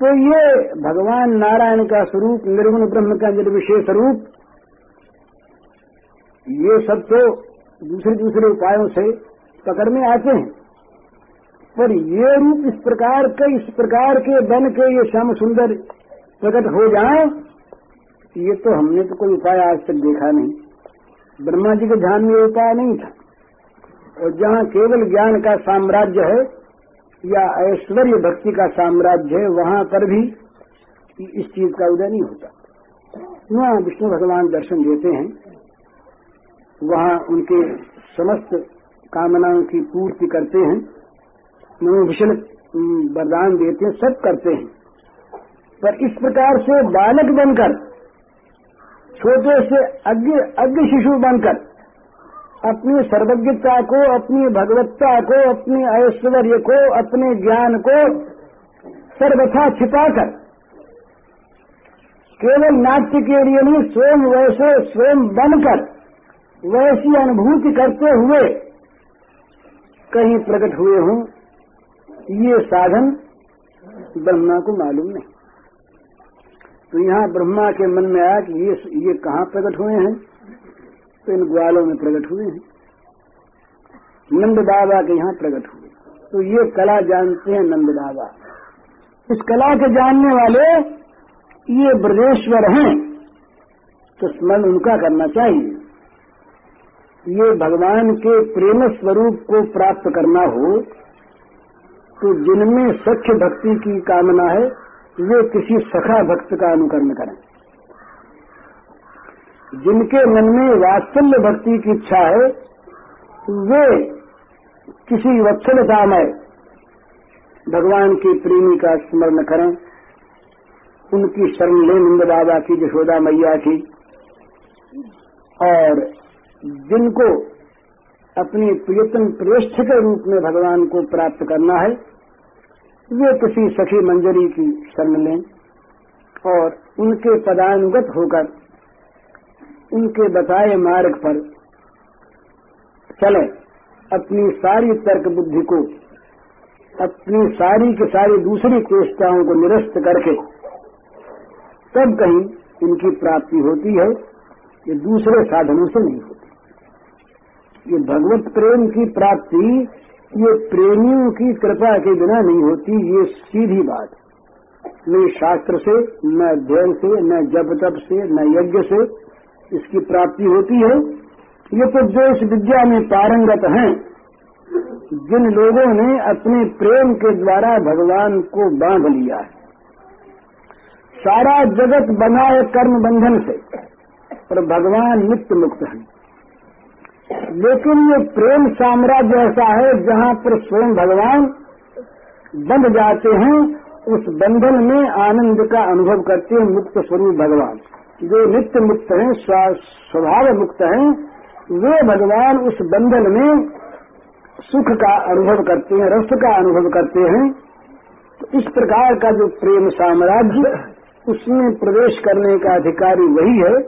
तो ये भगवान नारायण का स्वरूप, निर्गुण ब्रह्म का निर्विशेष रूप ये सब तो दूसरे दूसरे उपायों से पकड़ में आते हैं। पर ये रूप इस प्रकार के, इस प्रकार के बन के ये श्याम सुंदर प्रकट हो जाए, ये तो हमने तो कोई उपाय आज तक देखा नहीं। ब्रह्मा जी के ध्यान में उपाय नहीं था। और जहाँ केवल ज्ञान का साम्राज्य है या ऐश्वर्य भक्ति का साम्राज्य है, वहाँ पर भी इस चीज़ का उदय नहीं होता। वहाँ विष्णु भगवान दर्शन देते हैं। वहाँ उनके समस्त कामनाओं की पूर्ति करते हैं। मनोभीषण वरदान देते हैं, सब करते हैं। पर इस प्रकार से बालक बनकर, छोटे से अज्ञ अज्ञ शिशु बनकर अपनी सर्वज्ञता को, अपनी भगवत्ता को, अपने ऐश्वर्य को, अपने ज्ञान को सर्वथा छिपाकर, केवल नाट्य के लिए नहीं, स्वयं वैसे, स्वयं बनकर, वैसी अनुभूति करते हुए कहीं प्रकट हुए हों, ये साधन ब्रह्मा को मालूम नहीं। तो यहाँ ब्रह्मा के मन में आया कि ये ये कहाँ प्रकट हुए हैं? तो इन ग्वालों में प्रकट हुए हैं। नंद बाबा के यहाँ प्रकट हुए। तो ये कला जानते हैं नंद बाबा। इस कला के जानने वाले ये ब्रजेश्वर हैं तो स्मरण उनका करना चाहिए। ये भगवान के प्रेम स्वरूप को प्राप्त करना हो तो जिनमें सख्य भक्ति की कामना है, वे किसी सखा भक्त का अनुकरण करें। जिनके मन में वात्सल्य भक्ति की इच्छा है, वे किसी वत्सलता में भगवान की प्रेमी का स्मरण करें। उनकी शरण ले नंद बाबा की जशोदा मैया की। और जिनको अपनी प्रियतम प्रेष्ठ के रूप में भगवान को प्राप्त करना है, वे किसी सखी मंजरी की शरण लें और उनके पदानुगत होकर उनके बताए मार्ग पर चले अपनी सारी तर्क बुद्धि को, अपनी सारी की सारी दूसरी चेष्टाओं को निरस्त करके, तब कहीं इनकी प्राप्ति होती है, ये दूसरे साधनों से नहीं होती। ये भगवत प्रेम की प्राप्ति, ये प्रेमियों की कृपा के बिना नहीं होती, ये सीधी बात। न शास्त्र से न अध्ययन से न जप तप से न यज्ञ से इसकी प्राप्ति होती है। ये तो जो इस विद्या में पारंगत हैं। जिन लोगों ने अपने प्रेम के द्वारा भगवान को बाँध लिया है। सारा जगत बनाए कर्म बंधन से और भगवान नित्य मुक्त हैं। लेकिन ये प्रेम साम्राज्य ऐसा है, जहाँ पर स्वयं भगवान बंध जाते हैं, उस बंधन में आनंद का अनुभव करते हैं मुक्त स्वरूप भगवान। जो नित्य मुक्त हैं स्वभाव मुक्त हैं, वे भगवान उस बंधन में सुख का अनुभव करते हैं, रस का अनुभव करते हैं। तो इस प्रकार का जो प्रेम साम्राज्य, उसमें प्रवेश करने का अधिकारी वही है,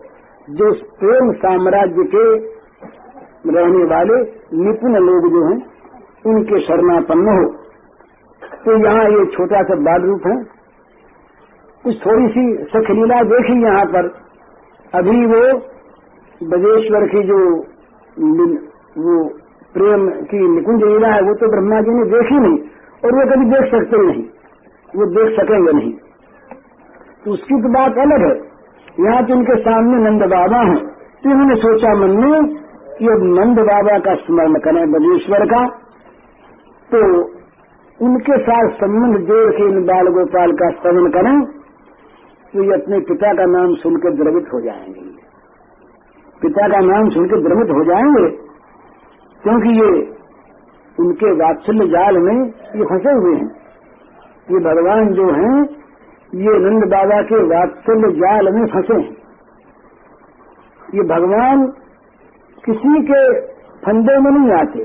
जो प्रेम साम्राज्य के रहने वाले निपुण लोग जो हैं, उनके शरणापन्न हो। तो यहाँ ये छोटा सा बाल रूप है। कुछ थोड़ी सी सखलीला देखी यहाँ पर। अभी वो बजेश्वर की जो वो प्रेम की निकुंज लीला है, वो तो ब्रह्मा जी ने देखी नहीं और वो कभी देख सकते नहीं। वो देख सकेंगे नहीं। तो उसकी तो बात अलग है। यहाँ तो उनके सामने नंद बाबा हैं। तो इन्होंने सोचा, मन में कि अब नंद बाबा का स्मरण करें बजेश्वर का। तो उनके साथ संबंध जोड़ के इन बाल गोपाल का स्मरण करें। तो ये अपने पिता का नाम सुनकर द्रवित हो जाएँगे। पिता का नाम सुनकर द्रवित हो जाएँगे, क्योंकि ये उनके वात्सल्य जाल में ये फंसे हुए हैं। ये भगवान जो हैं, ये नंद बाबा के वात्सल्य जाल में फंसे हैं। ये भगवान किसी के फंदे में नहीं आते।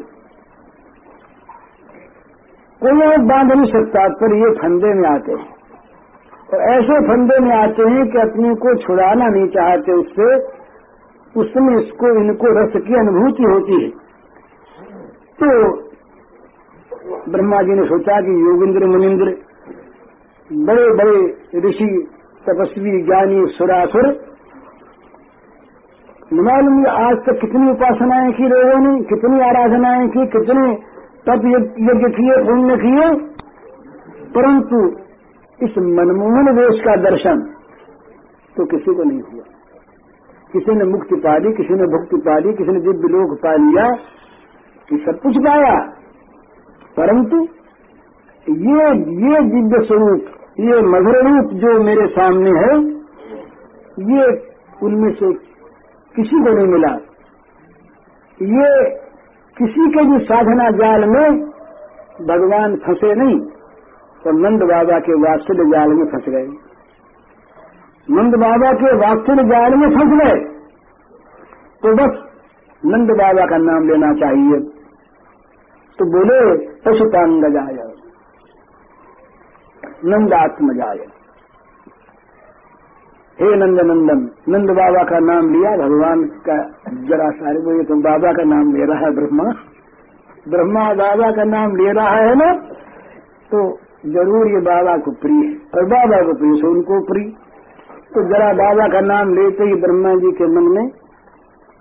कोई और बाँध नहीं सकता पर ये फंदे में आते हैं। और ऐसे फंदे में आते हैं कि अपने को छुड़ाना नहीं चाहते उससे, उसमें इसको, इनको रस की अनुभूति होती है। तो ब्रह्मा जी ने सोचा कि योगिंद्र मुनिंद्र बड़े बड़े ऋषि, तपस्वी, ज्ञानी, सुरासुर, मालूम आज तक कितनी उपासनाएँ की लोगों ने कितनी आराधनाएँ की, कितने तप यज्ञ किए, पुण्य किए, परंतु इस मनमोहन वेश का दर्शन तो किसी को नहीं हुआ। किसी ने मुक्ति पा ली, किसी ने भुक्ति पा ली, किसी ने दिव्य लोक पा लिया, कि सब कुछ पाया। परंतु ये ये दिव्य स्वरूप, ये मधुर रूप जो मेरे सामने है, ये उनमें से किसी को नहीं मिला। ये किसी के भी साधना जाल में भगवान फंसे नहीं। तो नंद बाबा के वात्सल्य जाल में फंस गए। नंद बाबा के वात्सल्य जाल में फंस गए। तो बस नंद बाबा का नाम लेना चाहिए। तो बोले, पशुपांग जाय। नंदात्म जाय। हे नंद नंदन नंद बाबा का नाम लिया, भगवान का जरा सारे बोले ये तो बाबा का नाम ले रहा है ब्रह्मा? ब्रह्मा बाबा का नाम ले रहा है ना? तो ज़रूर ये बाबा को प्रिय है। और बाबा को प्रिय, से उनको प्रिय। तो जरा बाबा का नाम लेते ही ब्रह्मा जी के मन में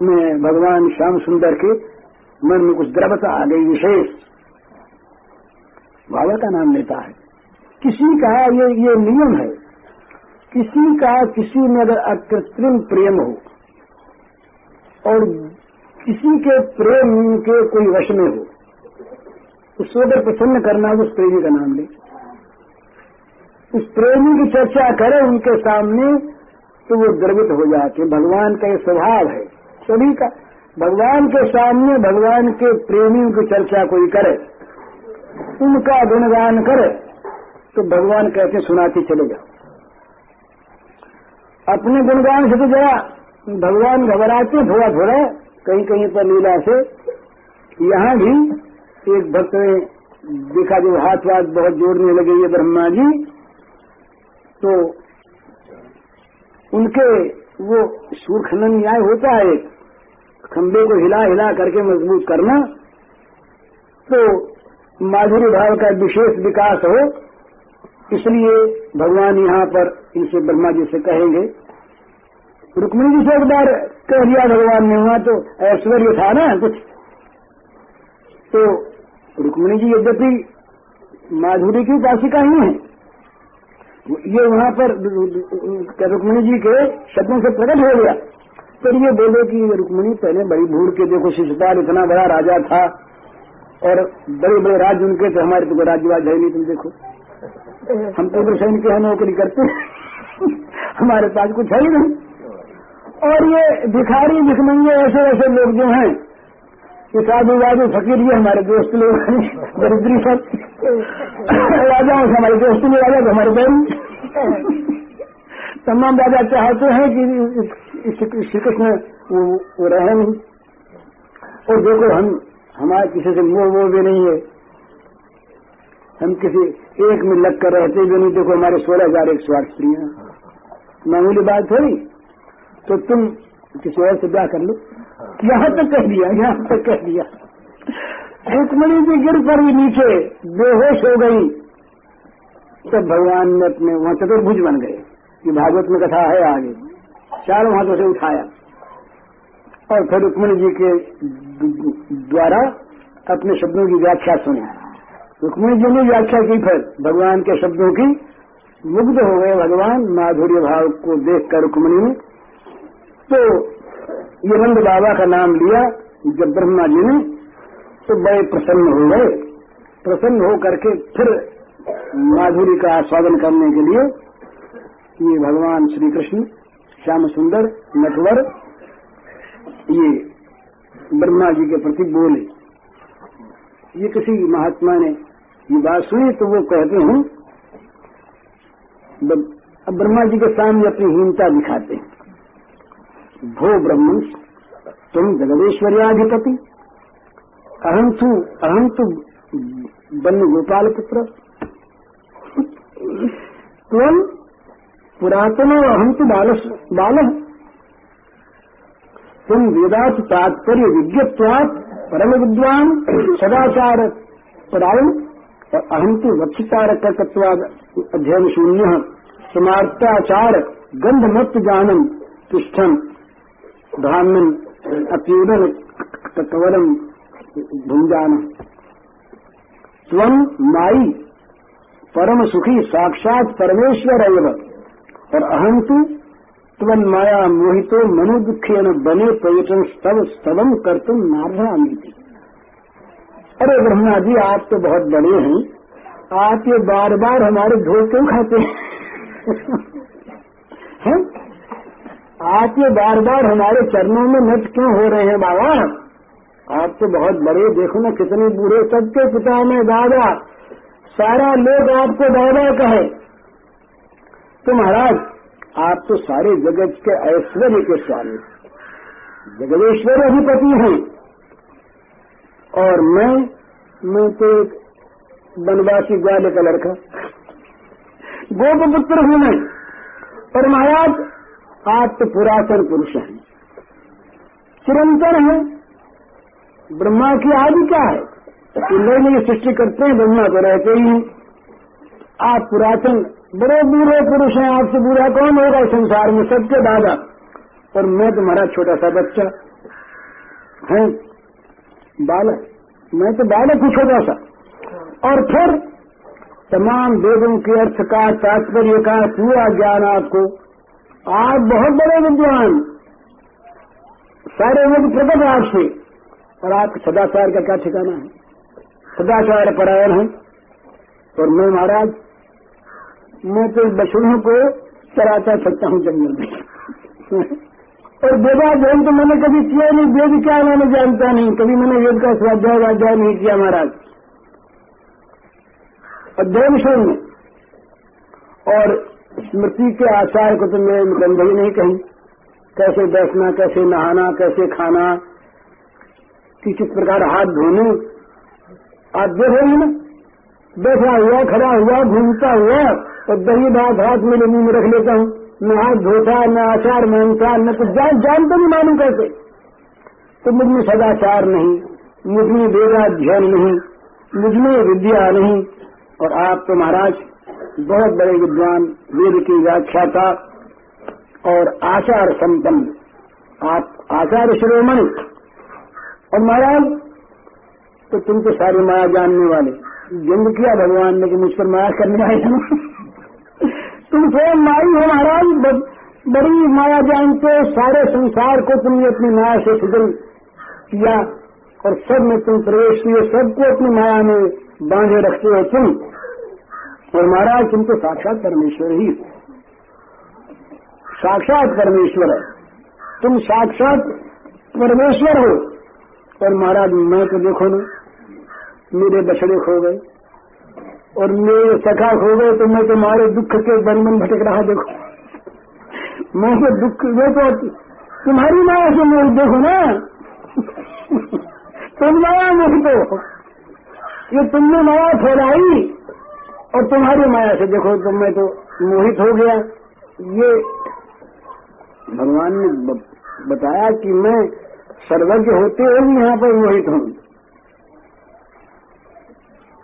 में भगवान श्याम सुंदर के मन में कुछ द्रवता आ गई विशेष। बाबा का नाम लेता है। किसी का ये ये नियम है, किसी का किसी में अगर अकृत्रिम प्रेम हो, और किसी के प्रेम के कोई वश में हो उसको अगर प्रसन्न करना है, उस प्रेमी का नाम ले। उस प्रेमी की चर्चा करे उनके सामने तो वो द्रवित हो जाते भगवान का ये स्वभाव है। सभी का, भगवान के सामने भगवान के प्रेमियों की चर्चा कोई करे, उनका गुणगान करे तो भगवान कैसे सुनाते चले जाओ। अपने गुणगान से तो जरा भगवान घबराते थोड़ा थोड़ा कहीं कहीं पर लीला से। यहाँ भी एक भक्त ने देखा, जो हाथ वाथ बहुत जोड़ने लगे, ये ब्रह्मा जी तो उनके वो सूरखनन न्याय होता है खंबे को हिला हिला करके मज़बूत करना तो माधुरी भाव का विशेष विकास हो, इसलिए भगवान यहाँ पर इनसे ब्रह्मा जी से कहेंगे, रुक्मिणी जी से एक बार कह दिया भगवान ने हुआ तो ऐश्वर्य था ना कुछ। तो रुक्मिणी जी यद्यपि माधुरी की उपासिका ही है ये वहाँ पर रुक्मिणी जी के शब्दों से प्रकट हो गया। फिर ये बोले कि रुक्मणी, पहले बड़ी भूल के देखो, शिशुपाल इतना बड़ा राजा था, और बड़े बड़े राज्य उनके थे, हमारे तो राज्यवाज है नहीं, तुम देखो। हम तो सैन के नौकरी करते हमारे पास कुछ है ही नहीं। और ये भिखारी भिखमंगे ऐसे ऐसे लोग जो हैं ये साधु वाधु फकीर ये हमारे दोस्त लोग दरिद्री सब राजाओं से हमारे दोस्त लोग राजा हमारे बहन। तमाम राजा चाहते हैं कि श्री कृष्ण वो, रहे। नहीं और देखो हम हमारे किसी से मोह वो भी नहीं है। हम किसी एक में लग कर रहते भी नहीं। देखो हमारे सोलह हज़ार एक सौ आठ स्त्रियाँ। मामूली बात थोड़ी? तो तुम किसी और से ब्याह कर लो। यहाँ तक कह दिया, यहाँ तक कह दिया। रुक्मणी जी गिर पड़ी नीचे, बेहोश हो गई। तब भगवान ने अपने वहाँ चतुर्भुज बन गए ये भागवत में कथा है आगे। चारों हाथों से उठाया। और फिर रुक्मणी जी के द्वारा अपने शब्दों की व्याख्या सुनी। रुक्मिणी जी ने व्याख्या की फिर, भगवान के शब्दों की। मुग्ध हो गए भगवान, माधुर्य भाव को देखकर रुक्मिणी ने तो ये नंद बाबा का नाम लिया, जब ब्रह्मा जी ने तो बड़े प्रसन्न हो गए। प्रसन्न हो करके फिर माधुरी का आस्वादन करने के लिए ये भगवान श्री कृष्ण श्याम सुंदर, नटवर, ये ब्रह्मा जी के प्रति बोले। ये किसी महात्मा ने ये बात सुनी तो वो कहते हैं ब्रह्मा जी के सामने अपनी हीनता दिखाते हैं। भो ब्रह्म तुम जगदेश्वर्याधिपति। अहम तू अहम तू बन गोपाल पुत्र तुम पुरातनो अहम तु बाल। तुम वेदात तात्पर्य विज्ञत्वात परम विद्वान सदाचार परायण। और अहंतु वक्षचारक तत्वाद अध्ययन शून्य समार्ताचार गंध मत जानम तिष्ठन ब्राह्मण अत्युदन कवलम भुंजान स्वम माई परम सुखी साक्षात परमेश्वर एव और अहम तु त्वन माया मोहितो मनु दुखे न बने पर्यटन स्तव स्तवम कर तुम नारधामी अरे ब्रह्मा जी आप तो बहुत बड़े हैं। आप ये बार बार हमारे धो क्यों खाते हैं? आप ये बार बार हमारे चरणों में नट क्यों हो रहे हैं बाबा? आप तो बहुत बड़े, देखो ना कितने बूढ़े, सबके पिता में दादा। सारा लोग आपको दादा कहे। तो महाराज, आप तो सारे जगत के ऐश्वर्य के स्वामी जगदेश्वर अधिपति हैं। और मैं मैं तो एक वनवासी ग्वाले का लड़का। गोपपुत्र हूँ मैं। और महाराज तो पुरातन पुरुष हैं। चिरंतन है। ब्रह्मा की आदि क्या है? नई नई सृष्टि करते हैं, ब्रह्मा तो रहते ही आप पुरातन, बड़े बूढ़े पुरुष हैं, आपसे बूढ़ा कौन होगा संसार में? सबके दादा। और मैं तुम्हारा छोटा सा बच्चा है। बालक, मैं तो बालक हूँ छोटा सा। और फिर तमाम वेदों के अर्थ का तात्पर्य का पूरा ज्ञान आपको। आप बहुत बड़े विद्वान। सारे लोग प्रकट आपसे और आप सदाचार का क्या ठिकाना है? सदाचार परायण है। और मैं महाराज, मैं तो बछड़ों को चराता सकता हूँ जंगल में और वेदाध्ययन तो मैंने कभी किया नहीं, वेद क्या मैंने जानता नहीं। कभी मैंने वेद का स्वाध्याय वाध्याय नहीं किया महाराज। अध्ययन शून्य और स्मृति के आचार को तो मैं गंध ही नहीं कही। कैसे बैठना, कैसे नहाना, कैसे खाना, किस प्रकार हाथ धोने आप देखोगे ना? बैठा हुआ, खड़ा हुआ, घूमता हुआ और दही भात हाथ में मुँह में रख लेता हूँ। न हाथ धोता, न आचार मानता न तो जान जान तो नहीं मालूम कैसे? तो मुझमें सदाचार नहीं, मुझमें वेदाध्ययन नहीं, मुझमें विद्या नहीं। और आप तो महाराज बहुत बड़े विद्वान वेद की व्याख्याता और आचार संपन्न आप आचार्य शिरोमणि और महाराज तो तुम तो सारी माया जानने वाले। जन्म किया भगवान ने कि मुझ पर माया करने आए थे तुम स्वयं माई हो महाराज बड़ी माया जानते सारे संसार को तुमने अपनी माया से सृजन किया और सब में तुम प्रवेश किए, सबको अपनी माया में बांधे रखते हो तुम। और महाराज, तुम तो साक्षात परमेश्वर ही हो। साक्षात परमेश्वर है। तुम साक्षात परमेश्वर हो। और महाराज, मैं तो देखो ना, मेरे बछड़े खो गए। और मेरे सखा खो गए तो मैं तुम्हारे दुख के बन भटक रहा, देखो। मैं तो दुख देखो तुम्हारी माया से मैं देखो ना। तुम माया तो ये तुमने माया फैलाई। और तुम्हारी माया से देखो तो मैं तो मोहित हो गया। ये भगवान ने बताया कि मैं सर्वज्ञ होते हुए भी यहाँ पर मोहित हूँ।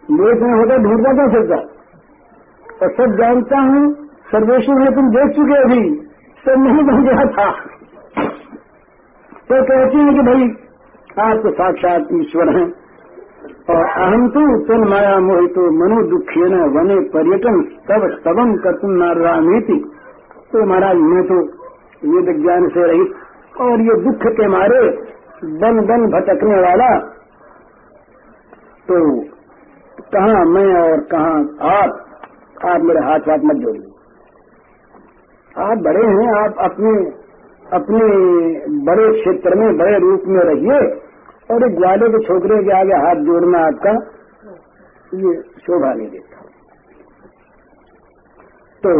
मोहित में होता ढूंढता क्या सकता और सब जानता हूँ, सर्वेश्वर में तुम देख चुके अभी। सब नहीं बन गया था। तो कहती है कि भाई, आप तो साक्षात ईश्वर हैं। और अहम तो तन माया मोहितो मनो दुखी न वने पर्यटन तब स्तवम कर्तुम नारामीति तो महाराज, मैं तो ये विज्ञान से रही और ये दुख के मारे बन बन भटकने वाला। तो कहा मैं और कहा आप? आप मेरे हाथ हाथ मत जोड़िए। आप बड़े हैं, आप अपने अपने बड़े क्षेत्र में, बड़े रूप में रहिए। और एक ग्वाले के छोकरे के आगे हाथ जोड़ना आपका, ये शोभा नहीं देता तो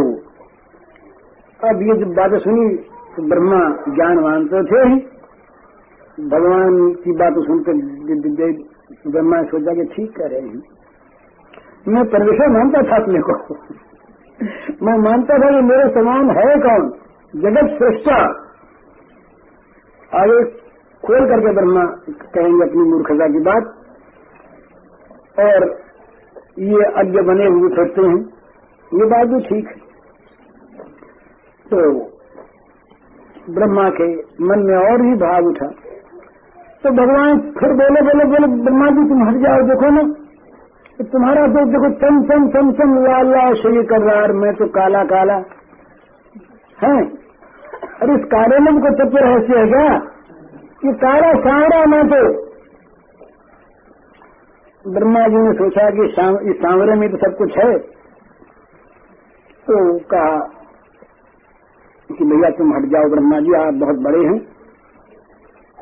अब ये जब बातें सुनी तो ब्रह्मा ज्ञानवान तो थे ही। भगवान की बात सुनकर ब्रह्मा ने सोचा कि ठीक कर रहे हैं। मैं परमेश्वर मानता था अपने को। मैं मानता था कि मेरे समान है कौन? जगत श्रेष्ठा। आगे खोल करके ब्रह्मा कहेंगे अपनी मूर्खता की बात, और ये अज्ञ बने हुए फिरते हैं, ये बात भी ठीक है। तो ब्रह्मा के मन में और भी भाव उठा। तो भगवान फिर बोले बोले बोले, ब्रह्मा जी, तुम हट जाओ, देखो ना तुम्हारा तो देखो चम चम चम चम लाल लाल शरीर कर रहा मैं तो काला काला। है? अरे इस में को तत्व रहस्य है क्या? ये काला सांवरा मैं तो ब्रह्मा जी ने सोचा कि इस सांवरे में तो सब कुछ है। तो कहा कि भैया तुम हट जाओ, ब्रह्मा जी, आप बहुत बड़े हैं।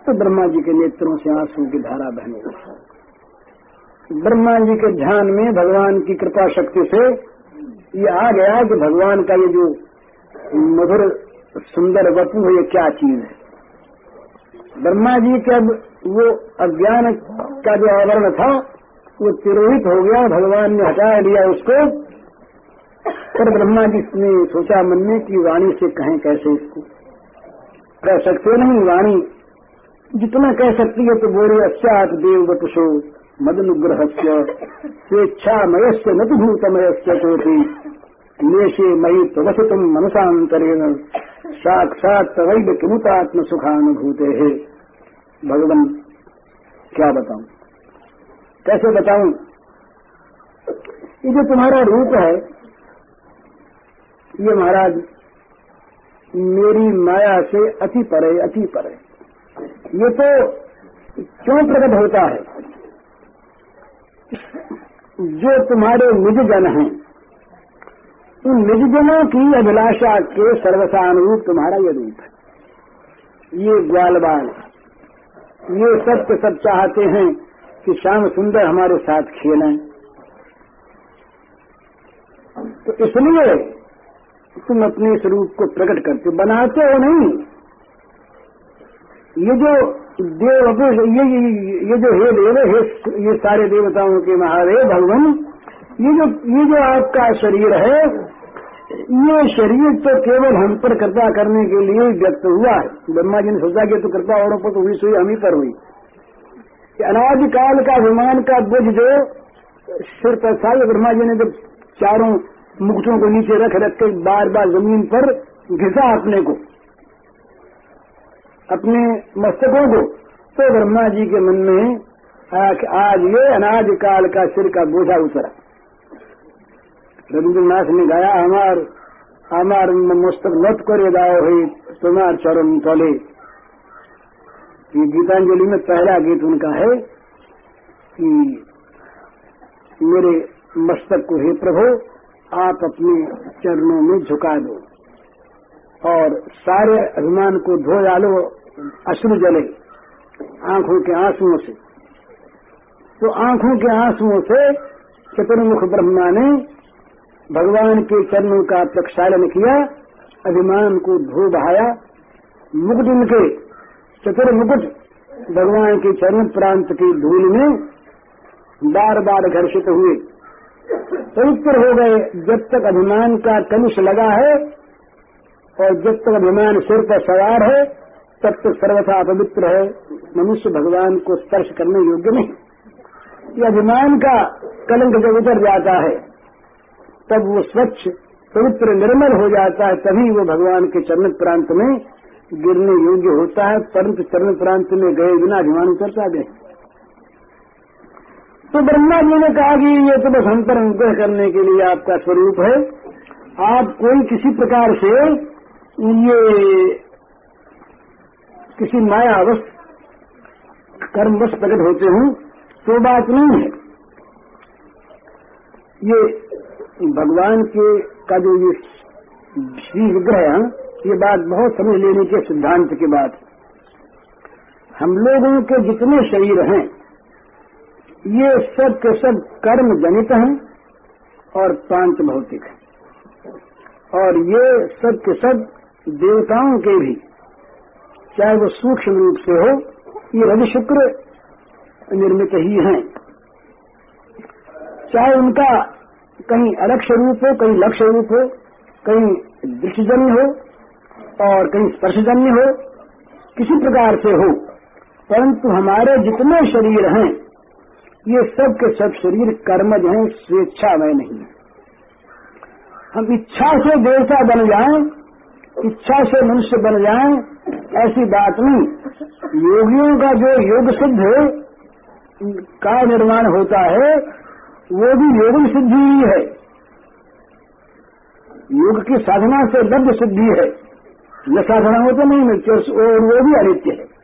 तो ब्रह्मा जी के नेत्रों से आँसू की धारा बहने ब्रह्मा जी के ध्यान में भगवान की कृपा शक्ति से ये आ गया कि भगवान का ये जो मधुर, सुंदर वपु है, ये क्या चीज़ है? ब्रह्मा जी के वो अज्ञान का जो आवरण था, वो तिरोहित हो गया, भगवान ने हटा लिया उसको। पर ब्रह्मा जी ने सोचा मन में कि वाणी से कहें कैसे इसको? कह सकते नहीं वाणी। जितना कह सकती है तो बोरे अश्चात देव वटुषो मदनुग्रह स्वेच्छामयस्य न तो भूतमयस्य कोटि नेशे मयि प्रवसितम मनसांतरेण साक्षात तवैव किमुतात्म सुखानुभूते है भगवान क्या बताऊँ? कैसे बताऊँ? ये जो तुम्हारा रूप है, ये महाराज, मेरी माया से अति परे अति परे। ये तो क्यों प्रकट होता है? जो तुम्हारे निज जन हैं, उन निज जनों की अभिलाषा के सर्वसानुरूप तुम्हारा ये रूप है। ये ग्वाल बाल ये सब के सब चाहते हैं कि श्याम सुंदर हमारे साथ खेलें। तो इसलिए तुम अपने स्वरूप को प्रकट करते, बनाते हो नहीं। ये जो देव, ये ये जो हे देव, हे ये सारे देवताओं के महादेव, भगवान, ये जो ये जो आपका शरीर है ये शरीर तो केवल हम पर कृपा करने के लिए व्यक्त हुआ है। ब्रह्मा जी ने सोचा कि तो कृपा औरों पर तो हुई सुई हम ही पर हुई। अनाज काल का अभिमान का बोझ जो सिर पर सारे ब्रह्मा जी ने जब चारों मुकुटों को नीचे रख रख के बार बार ज़मीन पर घिसा अपने को, अपने मस्तकों को तो ब्रह्मा जी के मन में आज ये अनाज काल का सिर का बोझा उतरा। रविन्द्रनाथ ने गाया हमार हमार मस्तक नत करे दाओ है तुम्हार चरण तले। ये गीतांजलि में पहला गीत उनका है कि मेरे मस्तक को हे प्रभु, आप अपने चरणों में झुका दो और सारे अभिमान को धो डालो, अश्रु जले आँखों के आंसुओं से। तो आँखों के आंसुओं से चतुर्मुख ब्रह्मा ने भगवान के चरणों का प्रक्षालन किया, अभिमान को धो बहाया। मुकुट उनके चतुर्मुकुट भगवान के चरण प्रांत की धूल में बार बार घर्षित हुए। पवित्र हो गए, जब तक अभिमान का कलुष लगा है, और जब तक अभिमान सिर पर सवार है, तब तक सर्वथा अपवित्र है। मनुष्य भगवान को स्पर्श करने योग्य नहीं। ये अभिमान का कलंक जब उतर जाता है तब वो स्वच्छ, पवित्र, निर्मल हो जाता है, तभी वो भगवान के चरण प्रांत में गिरने योग्य होता है, परंतु चरण प्रांत में गए बिना अभिमान उतरता गए। तो ब्रह्मा जी ने कहा कि ये तो बस हम पर अनुग्रह करने के लिए आपका स्वरूप है। आप कोई किसी प्रकार से ये किसी मायावश कर्मवश प्रकट होते हूँ तो बात नहीं है। ये भगवान के का जो ये विग्रह ये बात बहुत समझ लेने के सिद्धांत की बात हम लोगों के जितने शरीर हैं, ये सब के सब कर्म जनित हैं और पाँच भौतिक हैं। और ये सब के सब देवताओं के भी, चाहे वो सूक्ष्म रूप से हो, ये रवि शुक्र निर्मित ही हैं। चाहे उनका कहीं अलक्ष रूप हो कहीं लक्ष्य रूप हो कहीं दृष्टिजन्य हो और कहीं स्पर्शजन्य हो किसी प्रकार से हो। परंतु हमारे जितने शरीर हैं ये सब के सब शरीर कर्मज हैं स्वेच्छा स्वेच्छामय नहीं। है हम इच्छा से देवता बन जाएँ, इच्छा से मनुष्य बन जाएँ, ऐसी बात नहीं। योगियों का जो योग सिद्ध का निर्माण होता है वो भी योग सिद्धि ही है। योग की साधना से लब्ध सिद्धि है। यह साधना हो तो नहीं मिलती और वो भी अनित्य है।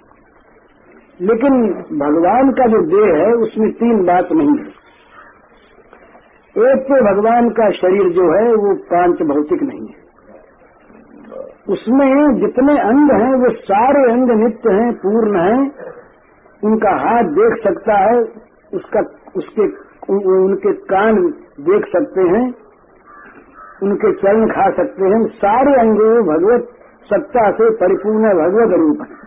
लेकिन भगवान का जो देह है, उसमें तीन बात नहीं है। एक तो भगवान का शरीर जो है, वो पाँच भौतिक नहीं है। उसमें जितने अंग हैं, वो सारे अंग नित्य हैं, पूर्ण हैं। उनका हाथ देख सकता है, उसका उसके उनके कान देख सकते हैं, उनके चरण खा सकते हैं, सारे अंग भगवत सत्ता से परिपूर्ण भगवत रूप है।